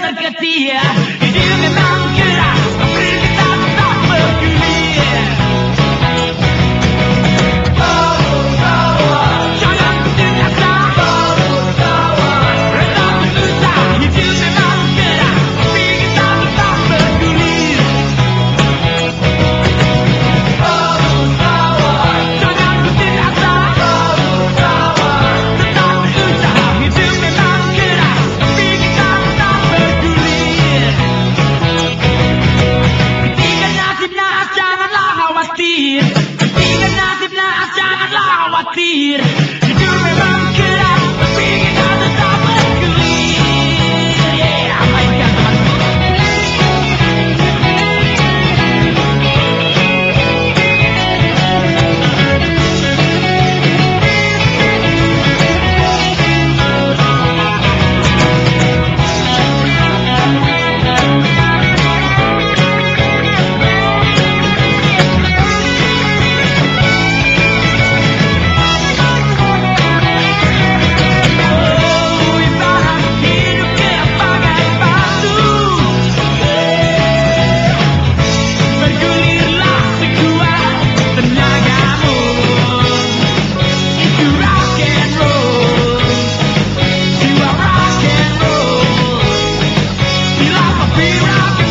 gonna get the air. You give me partir. Be like a beer,